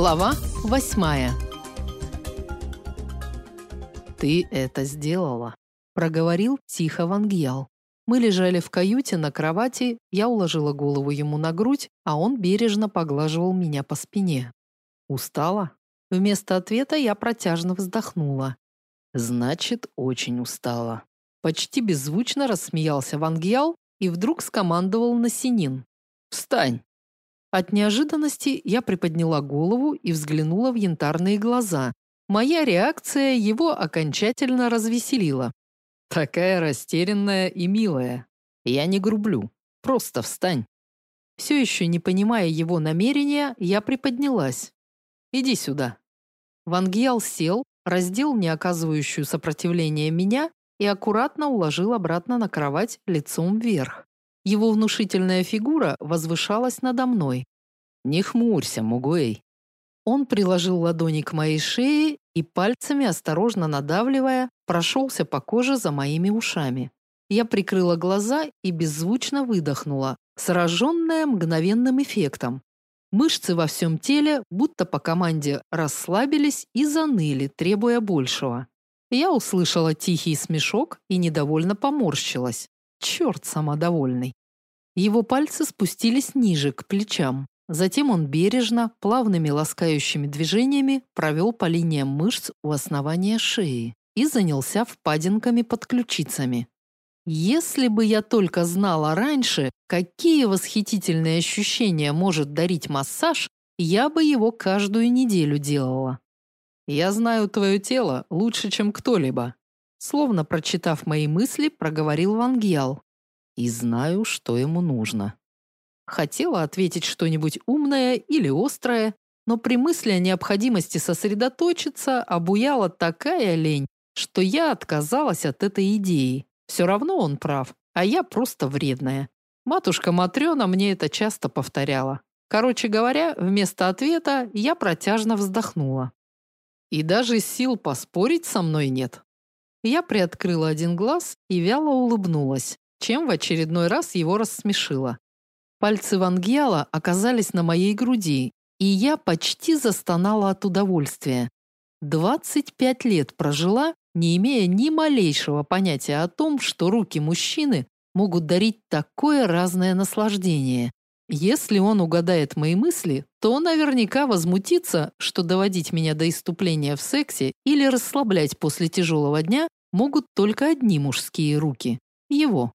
Глава восьмая. Ты это сделала, проговорил тихо Вангьял. Мы лежали в каюте на кровати, я уложила голову ему на грудь, а он бережно поглаживал меня по спине. Устала? Вместо ответа я протяжно вздохнула. Значит, очень устала. Почти беззвучно рассмеялся Вангьял и вдруг скомандовал на Синин. Встань. От неожиданности я приподняла голову и взглянула в янтарные глаза. Моя реакция его окончательно развеселила. Такая растерянная и милая. Я не грублю. Просто встань. Все еще не понимая его намерения, я приподнялась. Иди сюда. Вангиал сел, раздел не оказывающую сопротивления меня и аккуратно уложил обратно на кровать лицом вверх. Его внушительная фигура возвышалась надо мной. «Не хмурься, Мугуэй». Он приложил ладони к моей шее и пальцами, осторожно надавливая, прошелся по коже за моими ушами. Я прикрыла глаза и беззвучно выдохнула, сраженная мгновенным эффектом. Мышцы во всем теле, будто по команде, расслабились и заныли, требуя большего. Я услышала тихий смешок и недовольно поморщилась. Черт самодовольный. Его пальцы спустились ниже, к плечам. Затем он бережно, плавными ласкающими движениями провел по линиям мышц у основания шеи и занялся впадинками под ключицами. Если бы я только знала раньше, какие восхитительные ощущения может дарить массаж, я бы его каждую неделю делала. Я знаю твое тело лучше, чем кто-либо, Словно прочитав мои мысли, проговорил Вангьял. И знаю, что ему нужно. Хотела ответить что-нибудь умное или острое, но при мысли о необходимости сосредоточиться обуяла такая лень, что я отказалась от этой идеи. Все равно он прав, а я просто вредная. Матушка Матрёна мне это часто повторяла. Короче говоря, вместо ответа я протяжно вздохнула. И даже сил поспорить со мной нет. Я приоткрыла один глаз и вяло улыбнулась, чем в очередной раз его рассмешила. Пальцы Вангьяла оказались на моей груди, и я почти застонала от удовольствия. 25 лет прожила, не имея ни малейшего понятия о том, что руки мужчины могут дарить такое разное наслаждение. Если он угадает мои мысли, то наверняка возмутится, что доводить меня до иступления в сексе или расслаблять после тяжелого дня могут только одни мужские руки. Его.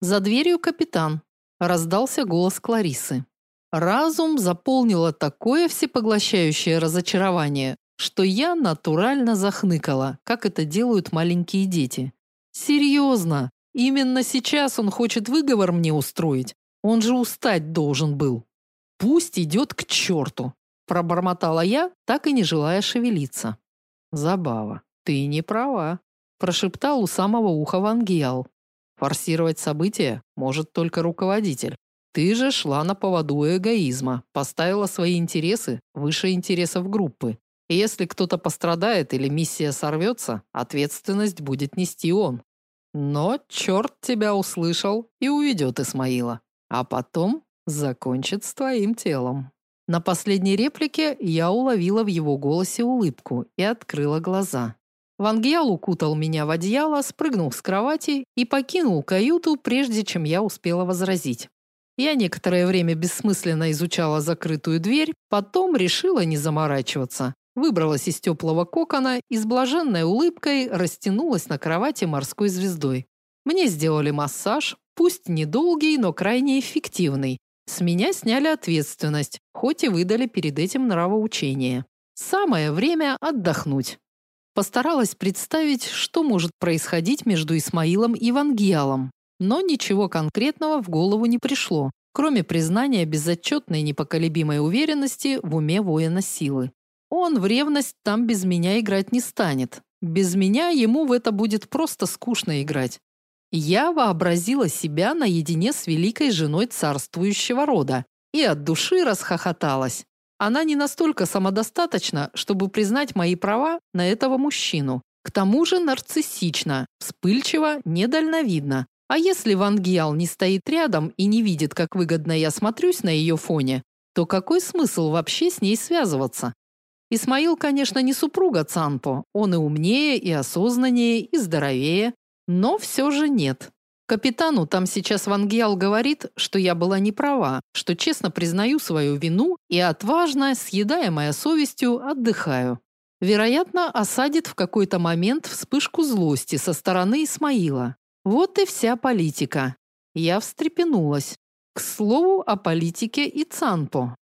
За дверью капитан. Раздался голос Кларисы. Разум заполнило такое всепоглощающее разочарование, что я натурально захныкала, как это делают маленькие дети. Серьезно, именно сейчас он хочет выговор мне устроить, он же устать должен был. Пусть идет к черту!» – пробормотала я, так и не желая шевелиться. Забава. Ты не права, прошептал у самого уха Вангиал. Форсировать события может только руководитель. Ты же шла на поводу эгоизма, поставила свои интересы выше интересов группы. И если кто-то пострадает или миссия сорвется, ответственность будет нести он. Но черт тебя услышал и уведет Исмаила а потом закончит с твоим телом. На последней реплике я уловила в его голосе улыбку и открыла глаза. Вангьял укутал меня в одеяло, спрыгнул с кровати и покинул каюту, прежде чем я успела возразить. Я некоторое время бессмысленно изучала закрытую дверь, потом решила не заморачиваться. Выбралась из теплого кокона и с блаженной улыбкой растянулась на кровати морской звездой. Мне сделали массаж, Пусть недолгий, но крайне эффективный. С меня сняли ответственность, хоть и выдали перед этим нравоучение. Самое время отдохнуть. Постаралась представить, что может происходить между Исмаилом и Вангиалом, но ничего конкретного в голову не пришло, кроме признания безотчетной непоколебимой уверенности в уме воина силы. Он в ревность там без меня играть не станет. Без меня ему в это будет просто скучно играть. Я вообразила себя наедине с великой женой царствующего рода и от души расхохоталась. Она не настолько самодостаточна, чтобы признать мои права на этого мужчину. К тому же нарциссична, вспыльчива, недальновидна. А если Ван Гиал не стоит рядом и не видит, как выгодно я смотрюсь на ее фоне, то какой смысл вообще с ней связываться? Исмаил, конечно, не супруга Цанпо. Он и умнее, и осознаннее, и здоровее, но все же нет. Капитану там сейчас Вангиал говорит, что я была не права, что честно признаю свою вину и отважно, съедаемая совестью, отдыхаю. Вероятно, осадит в какой-то момент вспышку злости со стороны Исмаила. Вот и вся политика. Я встрепенулась. К слову о политике и Цанпо.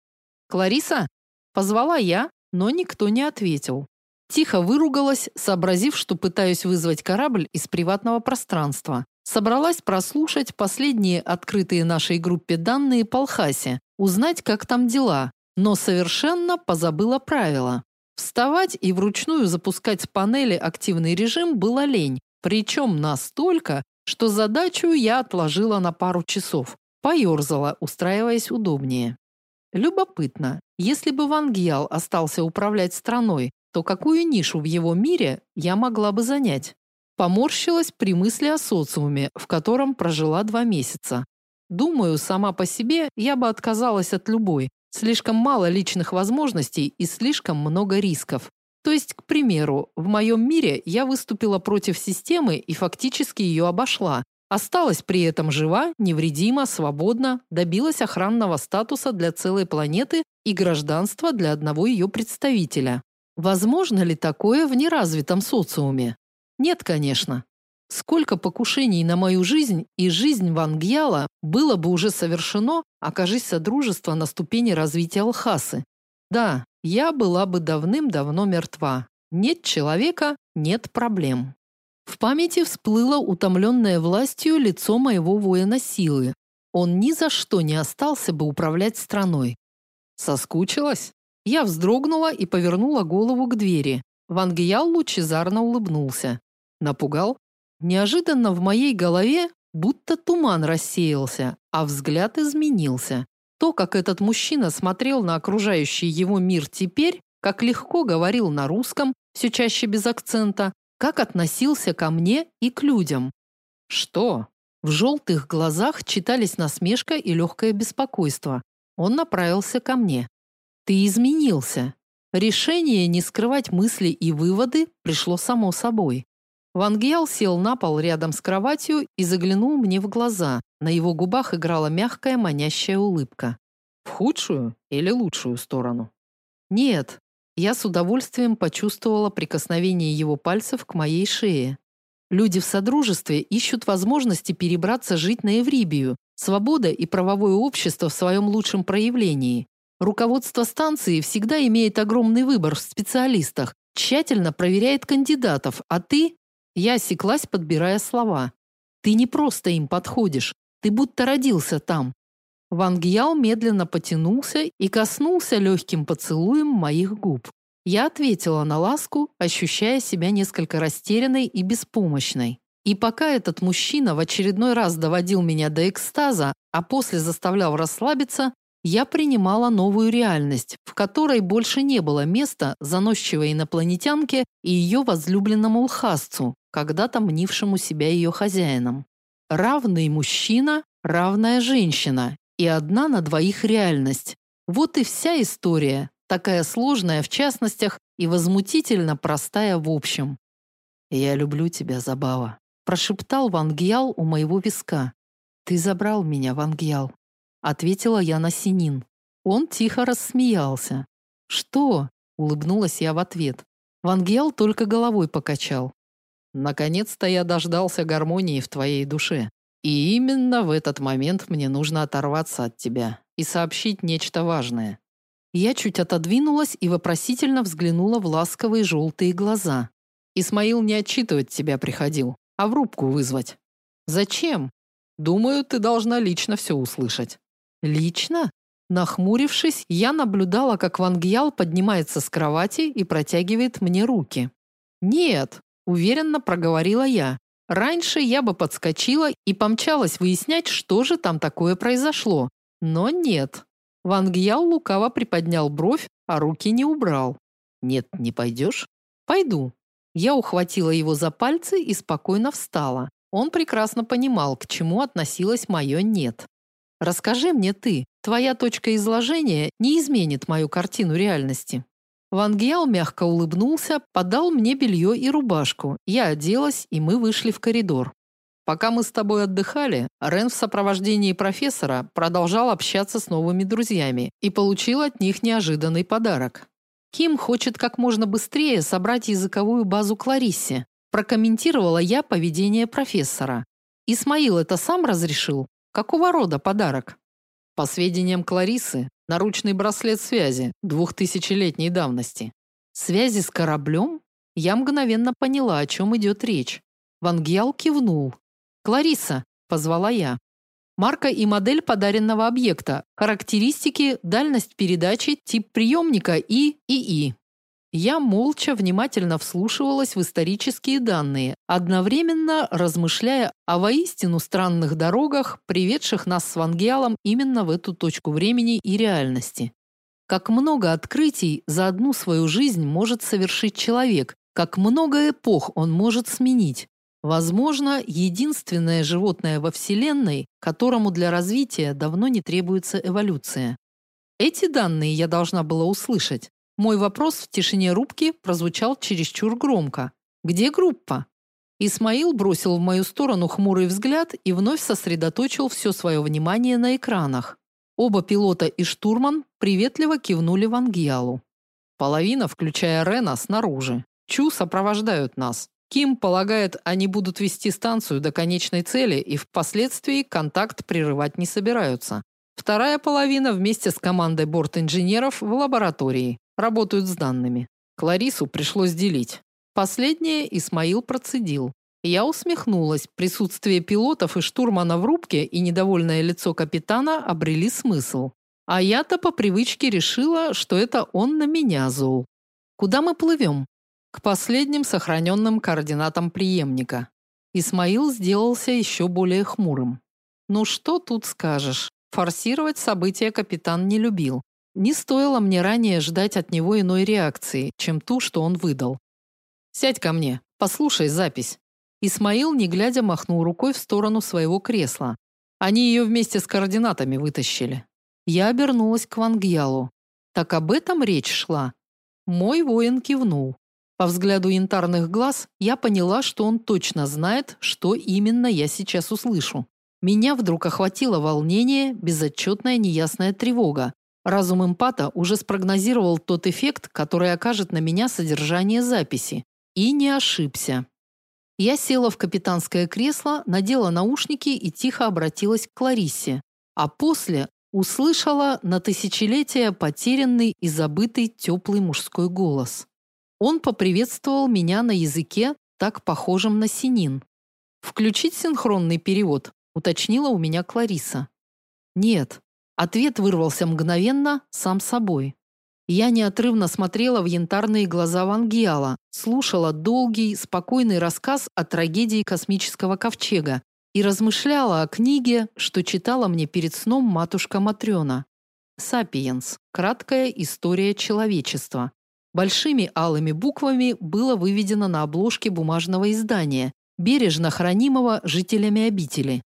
Клариса позвала я, но никто не ответил. Тихо выругалась, сообразив, что пытаюсь вызвать корабль из приватного пространства. Собралась прослушать последние открытые нашей группе данные по Алхасе, узнать, как там дела, но совершенно позабыла правила. Вставать и вручную запускать с панели активный режим было лень, причем настолько, что задачу я отложила на пару часов. Поерзала, устраиваясь удобнее. Любопытно, если бы Ван остался управлять страной, то какую нишу в его мире я могла бы занять? Поморщилась при мысли о социуме, в котором прожила два месяца. Думаю, сама по себе я бы отказалась от любой. Слишком мало личных возможностей и слишком много рисков. То есть, к примеру, в моем мире я выступила против системы и фактически ее обошла. Осталась при этом жива, невредима, свободна, добилась охранного статуса для целой планеты и гражданства для одного ее представителя. Возможно ли такое в неразвитом социуме? Нет, конечно. Сколько покушений на мою жизнь и жизнь Вангьяла было бы уже совершено, окажись содружество на ступени развития Алхасы. Да, я была бы давным-давно мертва. Нет человека нет проблем. В памяти всплыло утомленное властью лицо моего воина силы. Он ни за что не остался бы управлять страной. Соскучилась? Я вздрогнула и повернула голову к двери. Вангиял лучезарно улыбнулся. Напугал? Неожиданно в моей голове будто туман рассеялся, а взгляд изменился. То, как этот мужчина смотрел на окружающий его мир теперь, как легко говорил на русском, все чаще без акцента, как относился ко мне и к людям. Что? В желтых глазах читались насмешка и легкое беспокойство. Он направился ко мне. Ты изменился. Решение не скрывать мысли и выводы пришло само собой. Ван Гиал сел на пол рядом с кроватью и заглянул мне в глаза. На его губах играла мягкая, манящая улыбка. В худшую или лучшую сторону? Нет. Я с удовольствием почувствовала прикосновение его пальцев к моей шее. Люди в содружестве ищут возможности перебраться жить на Еврибию. Свобода и правовое общество в своем лучшем проявлении. Руководство станции всегда имеет огромный выбор в специалистах, тщательно проверяет кандидатов, а ты я осеклась, подбирая слова. Ты не просто им подходишь, ты будто родился там. Ван Гьяо медленно потянулся и коснулся легким поцелуем моих губ. Я ответила на ласку, ощущая себя несколько растерянной и беспомощной. И пока этот мужчина в очередной раз доводил меня до экстаза, а после заставлял расслабиться, я принимала новую реальность, в которой больше не было места заносчивой инопланетянке и ее возлюбленному лхасцу, когда-то мнившему себя ее хозяином. Равный мужчина, равная женщина и одна на двоих реальность. Вот и вся история, такая сложная в частностях и возмутительно простая в общем. «Я люблю тебя, Забава», – прошептал Вангьял у моего виска. «Ты забрал меня, Вангьял ответила я на Синин. Он тихо рассмеялся. Что? улыбнулась я в ответ. Вангел только головой покачал. Наконец-то я дождался гармонии в твоей душе. И именно в этот момент мне нужно оторваться от тебя и сообщить нечто важное. Я чуть отодвинулась и вопросительно взглянула в ласковые желтые глаза. Исмаил не отчитывать тебя приходил, а в рубку вызвать. Зачем? Думаю, ты должна лично все услышать. Лично? Нахмурившись, я наблюдала, как Вангьял поднимается с кровати и протягивает мне руки. Нет, уверенно проговорила я. Раньше я бы подскочила и помчалась выяснять, что же там такое произошло. Но нет. Вангьял лукаво приподнял бровь, а руки не убрал. Нет, не пойдешь?» Пойду. Я ухватила его за пальцы и спокойно встала. Он прекрасно понимал, к чему относилось мое нет. Расскажи мне ты, Твоя точка изложения не изменит мою картину реальности. Ван Гиал мягко улыбнулся, подал мне белье и рубашку. Я оделась, и мы вышли в коридор. Пока мы с тобой отдыхали, Рен в сопровождении профессора продолжал общаться с новыми друзьями и получил от них неожиданный подарок. Ким хочет как можно быстрее собрать языковую базу Клариссе. Прокомментировала я поведение профессора. Исмаил это сам разрешил? Какого рода подарок? По сведениям Кларисы, наручный браслет связи двухтысячелетней давности. Связи с кораблем? Я мгновенно поняла, о чем идет речь. Ван Гиал кивнул. «Клариса», – позвала я. Марка и модель подаренного объекта, характеристики, дальность передачи, тип приемника и ИИ. Я молча внимательно вслушивалась в исторические данные, одновременно размышляя о воистину странных дорогах, приведших нас с Вангиалом именно в эту точку времени и реальности. Как много открытий за одну свою жизнь может совершить человек, как много эпох он может сменить. Возможно, единственное животное во Вселенной, которому для развития давно не требуется эволюция. Эти данные я должна была услышать. Мой вопрос в тишине рубки прозвучал чересчур громко. «Где группа?» Исмаил бросил в мою сторону хмурый взгляд и вновь сосредоточил все свое внимание на экранах. Оба пилота и штурман приветливо кивнули Вангиалу. Половина, включая Рена, снаружи. Чу сопровождают нас. Ким полагает, они будут вести станцию до конечной цели и впоследствии контакт прерывать не собираются. Вторая половина вместе с командой борт-инженеров в лаборатории работают с данными. Кларису пришлось делить. Последнее Исмаил процедил. Я усмехнулась. Присутствие пилотов и штурмана в рубке и недовольное лицо капитана обрели смысл. А я-то по привычке решила, что это он на меня зол. Куда мы плывем?» к последним сохраненным координатам преемника. Исмаил сделался еще более хмурым. Ну что тут скажешь? Форсировать события капитан не любил. Не стоило мне ранее ждать от него иной реакции, чем ту, что он выдал. Сядь ко мне, послушай запись. Исмаил, не глядя, махнул рукой в сторону своего кресла. Они ее вместе с координатами вытащили. Я обернулась к Вангьялу. Так об этом речь шла. Мой воин кивнул. По взгляду янтарных глаз я поняла, что он точно знает, что именно я сейчас услышу. Меня вдруг охватило волнение, безотчетная неясная тревога. Разум эмпата уже спрогнозировал тот эффект, который окажет на меня содержание записи. И не ошибся. Я села в капитанское кресло, надела наушники и тихо обратилась к Клариссе. А после услышала на тысячелетия потерянный и забытый теплый мужской голос. Он поприветствовал меня на языке, так похожем на синин. Включить синхронный перевод, уточнила у меня Клариса. Нет. Ответ вырвался мгновенно, сам собой. Я неотрывно смотрела в янтарные глаза Вангиала, слушала долгий, спокойный рассказ о трагедии космического ковчега и размышляла о книге, что читала мне перед сном матушка Матрёна. «Сапиенс. Краткая история человечества». Большими алыми буквами было выведено на обложке бумажного издания, бережно хранимого жителями обители.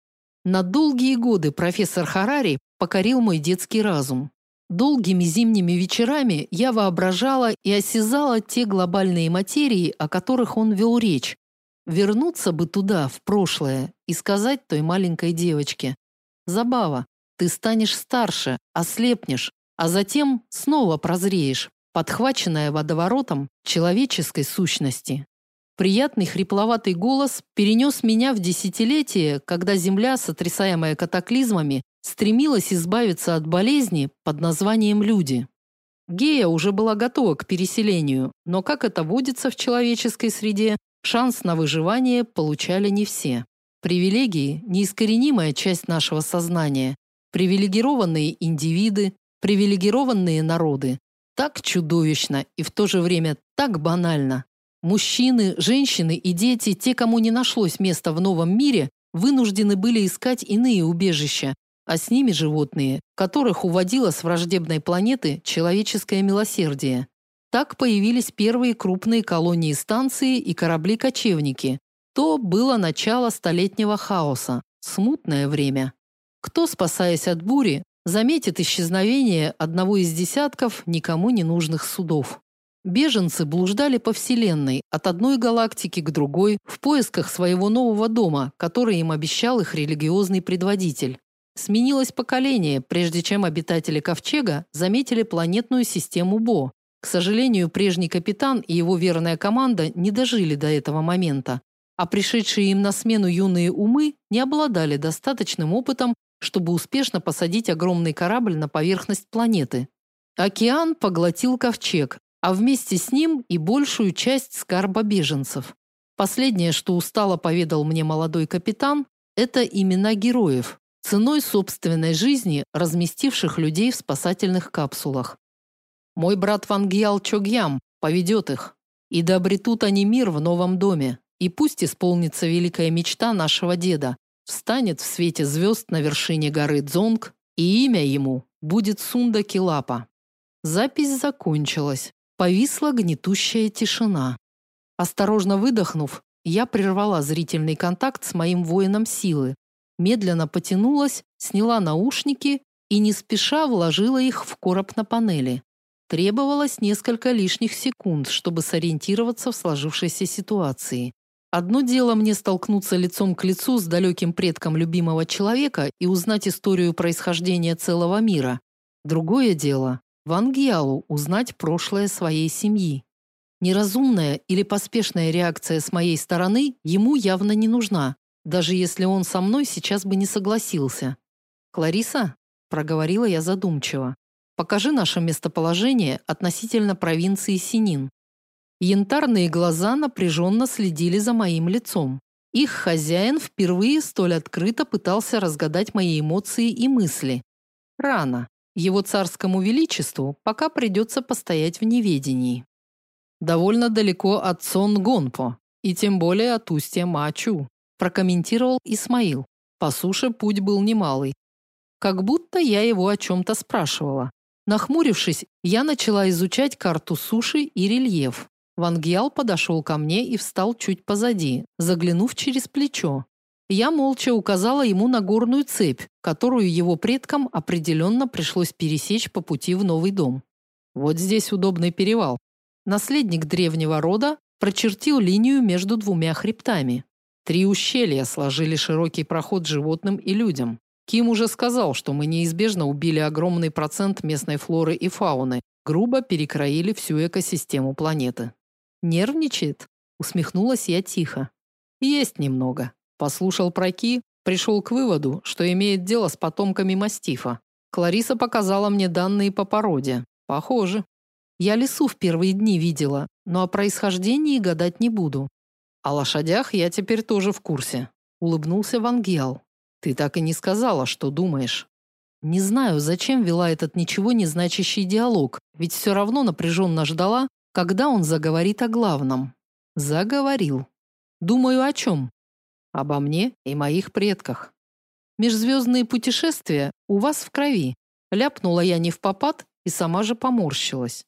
На долгие годы профессор Харари покорил мой детский разум. Долгими зимними вечерами я воображала и осязала те глобальные материи, о которых он вел речь. Вернуться бы туда, в прошлое, и сказать той маленькой девочке: "Забава, ты станешь старше, ослепнешь, а затем снова прозреешь, подхваченная водоворотом человеческой сущности. Приятный хрипловатый голос перенес меня в десятилетие, когда Земля, сотрясаемая катаклизмами, стремилась избавиться от болезни под названием люди. Гея уже была готова к переселению, но как это водится в человеческой среде, шанс на выживание получали не все. Привилегии неискоренимая часть нашего сознания. Привилегированные индивиды, привилегированные народы, так чудовищно и в то же время так банально. Мужчины, женщины и дети, те, кому не нашлось места в новом мире, вынуждены были искать иные убежища, а с ними животные, которых уводило с враждебной планеты человеческое милосердие. Так появились первые крупные колонии станции и корабли-кочевники. То было начало столетнего хаоса, смутное время. Кто, спасаясь от бури, заметит исчезновение одного из десятков никому не нужных судов. Беженцы блуждали по вселенной, от одной галактики к другой, в поисках своего нового дома, который им обещал их религиозный предводитель. Сменилось поколение, прежде чем обитатели Ковчега заметили планетную систему Бо. К сожалению, прежний капитан и его верная команда не дожили до этого момента, а пришедшие им на смену юные умы не обладали достаточным опытом, чтобы успешно посадить огромный корабль на поверхность планеты. Океан поглотил ковчег, а вместе с ним и большую часть скарба беженцев. Последнее, что устало поведал мне молодой капитан, это имена героев, ценой собственной жизни разместивших людей в спасательных капсулах. Мой брат Вангьял Чогьям поведет их, и да обретут они мир в новом доме, и пусть исполнится великая мечта нашего деда, встанет в свете звезд на вершине горы Дзонг, и имя ему будет Сунда Килапа. Запись закончилась. Повисла гнетущая тишина. Осторожно выдохнув, я прервала зрительный контакт с моим воином силы, медленно потянулась, сняла наушники и не спеша вложила их в короб на панели. Требовалось несколько лишних секунд, чтобы сориентироваться в сложившейся ситуации. Одно дело мне столкнуться лицом к лицу с далеким предком любимого человека и узнать историю происхождения целого мира. Другое дело Ван Гьяу узнать прошлое своей семьи. Неразумная или поспешная реакция с моей стороны ему явно не нужна, даже если он со мной сейчас бы не согласился. Клариса, проговорила я задумчиво. Покажи наше местоположение относительно провинции Синин. Янтарные глаза напряженно следили за моим лицом. Их хозяин впервые столь открыто пытался разгадать мои эмоции и мысли. Рано. Его царскому величеству пока придется постоять в неведении. Довольно далеко от Сон-Гонпо, и тем более от устья Мачу, прокомментировал Исмаил. По суше путь был немалый. Как будто я его о чем то спрашивала. Нахмурившись, я начала изучать карту суши и рельеф. Ван Гьял подошел ко мне и встал чуть позади, заглянув через плечо. Я молча указала ему на горную цепь, которую его предкам определенно пришлось пересечь по пути в новый дом. Вот здесь удобный перевал. Наследник древнего рода прочертил линию между двумя хребтами. Три ущелья сложили широкий проход животным и людям. Ким уже сказал, что мы неизбежно убили огромный процент местной флоры и фауны, грубо перекроили всю экосистему планеты. Нервничает? Усмехнулась я тихо. Есть немного. Послушал про Ки, пришел к выводу, что имеет дело с потомками мастифа. Клариса показала мне данные по породе. Похоже. Я лису в первые дни видела, но о происхождении гадать не буду. О лошадях я теперь тоже в курсе, улыбнулся Вангел. Ты так и не сказала, что думаешь. Не знаю, зачем вела этот ничего не значащий диалог, ведь все равно напряженно ждала, когда он заговорит о главном. Заговорил. Думаю, о чем? Обо мне и моих предках. Межзвездные путешествия у вас в крови. Ляпнула я не в попад и сама же поморщилась.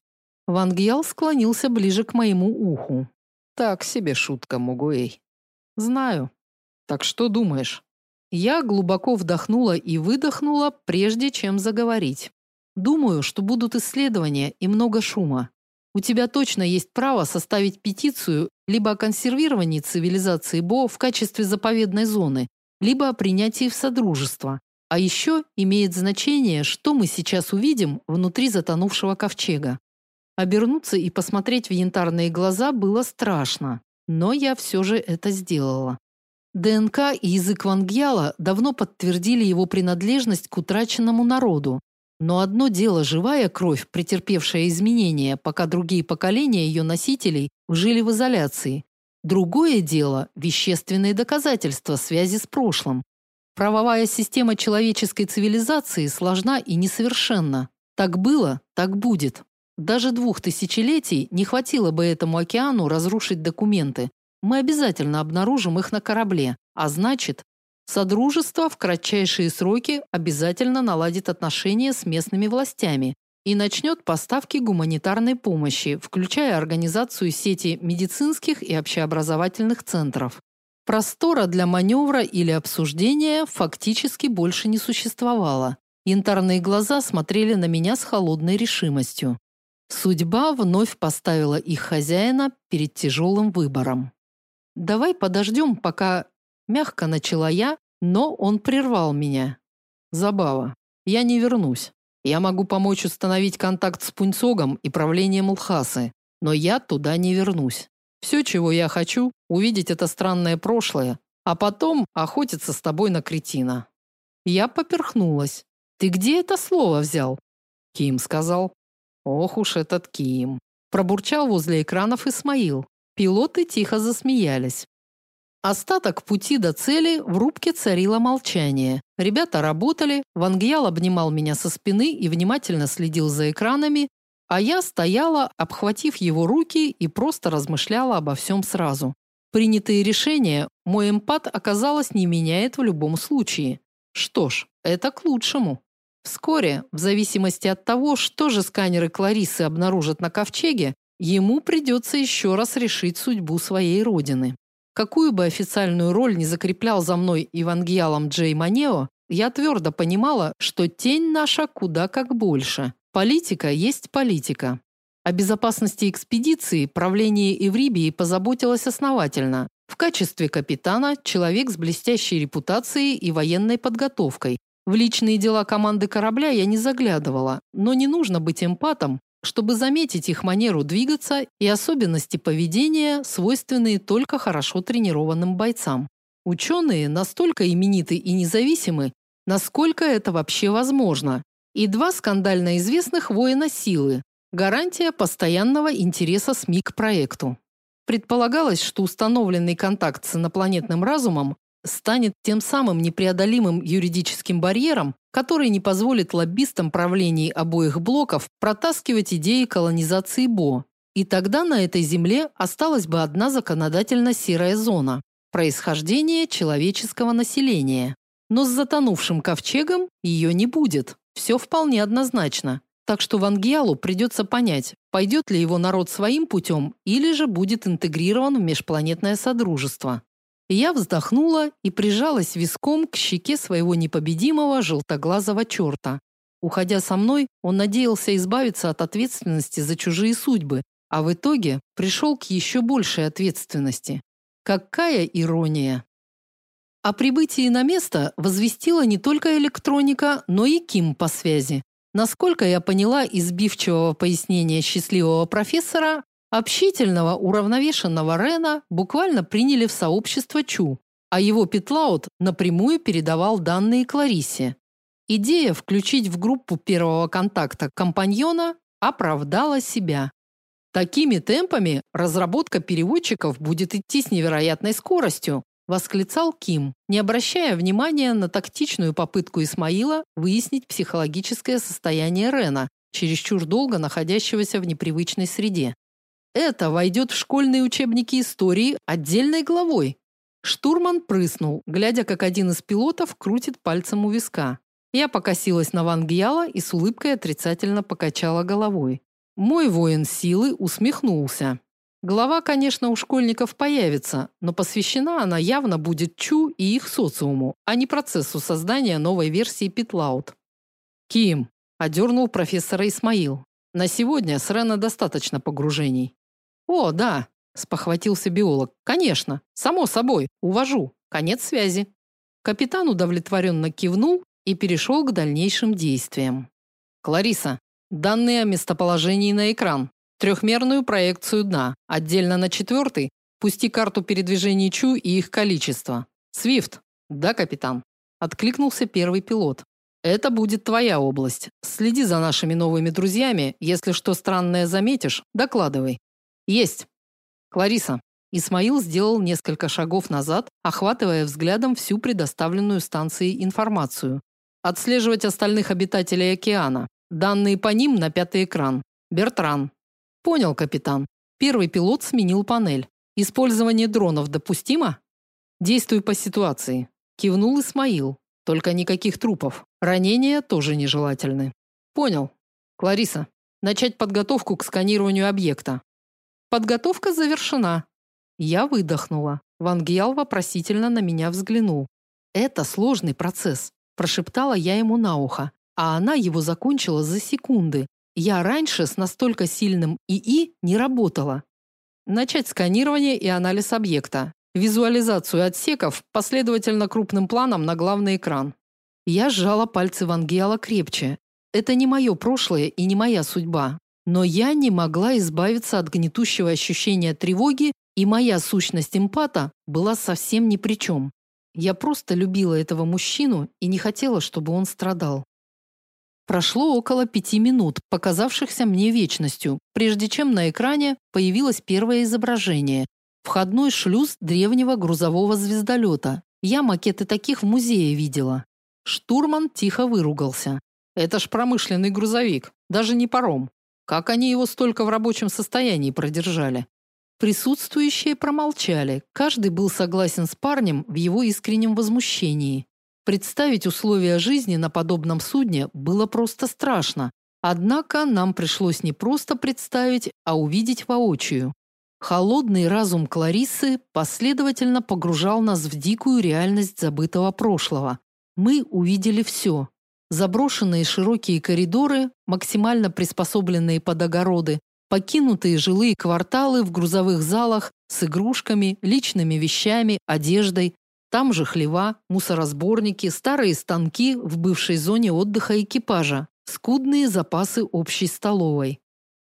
Ван склонился ближе к моему уху. Так себе шутка, Мугуэй. Знаю. Так что думаешь? Я глубоко вдохнула и выдохнула, прежде чем заговорить. Думаю, что будут исследования и много шума. У тебя точно есть право составить петицию либо о консервировании цивилизации Бо в качестве заповедной зоны, либо о принятии в содружество. А еще имеет значение, что мы сейчас увидим внутри затонувшего ковчега. Обернуться и посмотреть в янтарные глаза было страшно, но я все же это сделала. ДНК и язык Вангьяла давно подтвердили его принадлежность к утраченному народу, но одно дело живая кровь, претерпевшая изменения, пока другие поколения ее носителей жили в изоляции. Другое дело вещественные доказательства связи с прошлым. Правовая система человеческой цивилизации сложна и несовершенна. Так было, так будет. Даже двух тысячелетий не хватило бы этому океану разрушить документы. Мы обязательно обнаружим их на корабле, а значит, Содружество в кратчайшие сроки обязательно наладит отношения с местными властями и начнет поставки гуманитарной помощи, включая организацию сети медицинских и общеобразовательных центров. Простора для маневра или обсуждения фактически больше не существовало. Янтарные глаза смотрели на меня с холодной решимостью. Судьба вновь поставила их хозяина перед тяжелым выбором. Давай подождем, пока мягко начала я, но он прервал меня. Забава. Я не вернусь. Я могу помочь установить контакт с Пуньцогом и правлением Лхасы, но я туда не вернусь. Все, чего я хочу, увидеть это странное прошлое, а потом охотиться с тобой на кретина. Я поперхнулась. Ты где это слово взял? Ким сказал. Ох уж этот Ким. Пробурчал возле экранов Исмаил. Пилоты тихо засмеялись. Остаток пути до цели в рубке царило молчание. Ребята работали, Вангьял обнимал меня со спины и внимательно следил за экранами, а я стояла, обхватив его руки и просто размышляла обо всем сразу. Принятые решения мой эмпат, оказалось, не меняет в любом случае. Что ж, это к лучшему. Вскоре, в зависимости от того, что же сканеры Кларисы обнаружат на ковчеге, ему придется еще раз решить судьбу своей родины. Какую бы официальную роль не закреплял за мной евангелиалом Джей Манео, я твердо понимала, что тень наша куда как больше. Политика есть политика. О безопасности экспедиции правление Еврибии позаботилось основательно. В качестве капитана человек с блестящей репутацией и военной подготовкой. В личные дела команды корабля я не заглядывала, но не нужно быть эмпатом, чтобы заметить их манеру двигаться и особенности поведения, свойственные только хорошо тренированным бойцам. Ученые настолько имениты и независимы, насколько это вообще возможно. И два скандально известных воина силы гарантия постоянного интереса СМИ к проекту. Предполагалось, что установленный контакт с инопланетным разумом станет тем самым непреодолимым юридическим барьером, который не позволит лоббистам правлений обоих блоков протаскивать идеи колонизации Бо. И тогда на этой земле осталась бы одна законодательно серая зона происхождение человеческого населения. Но с затонувшим ковчегом ее не будет. Все вполне однозначно. Так что Вангиалу придется понять, пойдет ли его народ своим путем или же будет интегрирован в межпланетное содружество. Я вздохнула и прижалась виском к щеке своего непобедимого желтоглазого черта. Уходя со мной, он надеялся избавиться от ответственности за чужие судьбы, а в итоге пришел к еще большей ответственности. Какая ирония! О прибытии на место возвестила не только электроника, но и Ким по связи. Насколько я поняла из сбивчивого пояснения счастливого профессора, Общительного, уравновешенного Рена буквально приняли в сообщество Чу, а его Питлаут напрямую передавал данные Кларисе. Идея включить в группу первого контакта компаньона оправдала себя. Такими темпами разработка переводчиков будет идти с невероятной скоростью, восклицал Ким, не обращая внимания на тактичную попытку Исмаила выяснить психологическое состояние Рена, чересчур долго находящегося в непривычной среде. Это войдет в школьные учебники истории отдельной главой. Штурман прыснул, глядя, как один из пилотов крутит пальцем у виска. Я покосилась на Ван Гьяла и с улыбкой отрицательно покачала головой. Мой воин силы усмехнулся. Глава, конечно, у школьников появится, но посвящена она явно будет Чу и их социуму, а не процессу создания новой версии Питлаут. Ким одернул профессора Исмаил. На сегодня с Рена достаточно погружений. О, да, спохватился биолог. Конечно, само собой, увожу. Конец связи. Капитан удовлетворенно кивнул и перешел к дальнейшим действиям. Клариса, данные о местоположении на экран. Трехмерную проекцию дна. Отдельно на четвертый пусти карту передвижений Чу и их количество. Свифт. Да, капитан. Откликнулся первый пилот. Это будет твоя область. Следи за нашими новыми друзьями. Если что странное заметишь, докладывай. Есть. Клариса. Исмаил сделал несколько шагов назад, охватывая взглядом всю предоставленную станцией информацию. Отслеживать остальных обитателей океана. Данные по ним на пятый экран. Бертран. Понял, капитан. Первый пилот сменил панель. Использование дронов допустимо? Действуй по ситуации. Кивнул Исмаил. Только никаких трупов. Ранения тоже нежелательны. Понял. Клариса, начать подготовку к сканированию объекта. Подготовка завершена. Я выдохнула. Ван Гиал вопросительно на меня взглянул. Это сложный процесс, прошептала я ему на ухо. а она его закончила за секунды. Я раньше с настолько сильным ИИ не работала. Начать сканирование и анализ объекта. Визуализацию отсеков последовательно крупным планом на главный экран. Я сжала пальцы Вангела крепче. Это не мое прошлое и не моя судьба. Но я не могла избавиться от гнетущего ощущения тревоги, и моя сущность эмпата была совсем ни при чем. Я просто любила этого мужчину и не хотела, чтобы он страдал. Прошло около пяти минут, показавшихся мне вечностью, прежде чем на экране появилось первое изображение. Входной шлюз древнего грузового звездолета. Я макеты таких в музее видела. Штурман тихо выругался. Это ж промышленный грузовик, даже не паром. Как они его столько в рабочем состоянии продержали? Присутствующие промолчали. Каждый был согласен с парнем в его искреннем возмущении. Представить условия жизни на подобном судне было просто страшно. Однако нам пришлось не просто представить, а увидеть воочию. Холодный разум Клариссы последовательно погружал нас в дикую реальность забытого прошлого. Мы увидели все. Заброшенные широкие коридоры, максимально приспособленные под огороды, покинутые жилые кварталы в грузовых залах с игрушками, личными вещами, одеждой, там же хлева, мусоросборники, старые станки в бывшей зоне отдыха экипажа, скудные запасы общей столовой.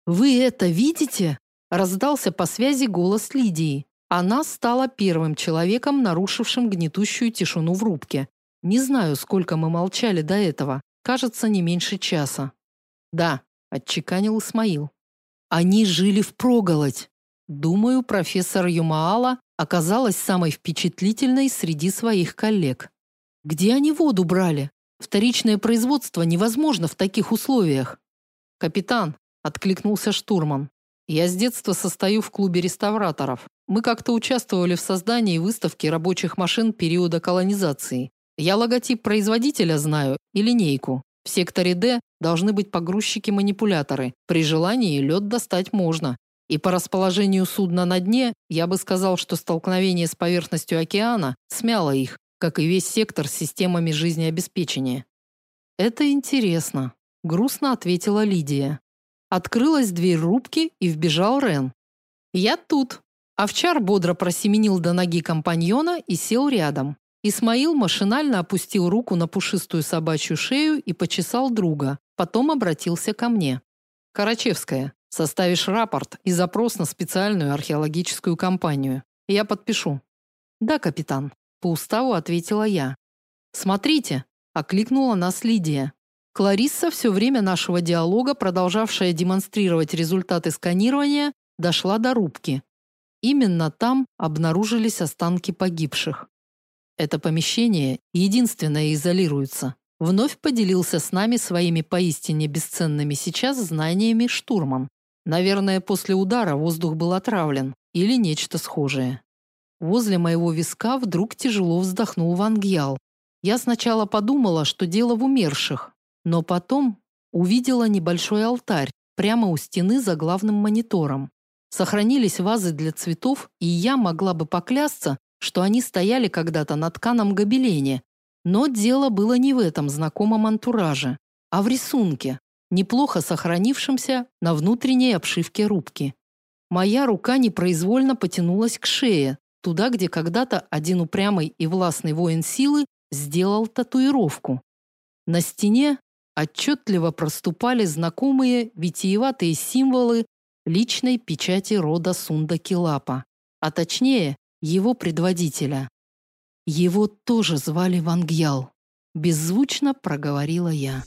«Вы это видите?» – раздался по связи голос Лидии. Она стала первым человеком, нарушившим гнетущую тишину в рубке. Не знаю, сколько мы молчали до этого. Кажется, не меньше часа. Да, отчеканил Исмаил. Они жили в проголодь. Думаю, профессор Юмаала оказалась самой впечатлительной среди своих коллег. Где они воду брали? Вторичное производство невозможно в таких условиях. Капитан, откликнулся штурман. Я с детства состою в клубе реставраторов. Мы как-то участвовали в создании выставки рабочих машин периода колонизации. Я логотип производителя знаю и линейку. В секторе D должны быть погрузчики-манипуляторы. При желании лед достать можно. И по расположению судна на дне, я бы сказал, что столкновение с поверхностью океана смяло их, как и весь сектор с системами жизнеобеспечения. Это интересно, грустно ответила Лидия. Открылась дверь рубки и вбежал Рен. Я тут. Овчар бодро просеменил до ноги компаньона и сел рядом. Исмаил машинально опустил руку на пушистую собачью шею и почесал друга, потом обратился ко мне. Карачевская, составишь рапорт и запрос на специальную археологическую компанию. Я подпишу. Да, капитан, по уставу ответила я. Смотрите, окликнула нас Лидия. Кларисса все время нашего диалога, продолжавшая демонстрировать результаты сканирования, дошла до рубки. Именно там обнаружились останки погибших. Это помещение единственное изолируется. Вновь поделился с нами своими поистине бесценными сейчас знаниями штурман. Наверное, после удара воздух был отравлен или нечто схожее. Возле моего виска вдруг тяжело вздохнул Вангьял. Я сначала подумала, что дело в умерших, но потом увидела небольшой алтарь прямо у стены за главным монитором. Сохранились вазы для цветов, и я могла бы поклясться, что они стояли когда-то на тканом гобелене. Но дело было не в этом знакомом антураже, а в рисунке, неплохо сохранившемся на внутренней обшивке рубки. Моя рука непроизвольно потянулась к шее, туда, где когда-то один упрямый и властный воин силы сделал татуировку. На стене отчетливо проступали знакомые витиеватые символы личной печати рода Сундакилапа, а точнее его предводителя. Его тоже звали Вангьял, беззвучно проговорила я.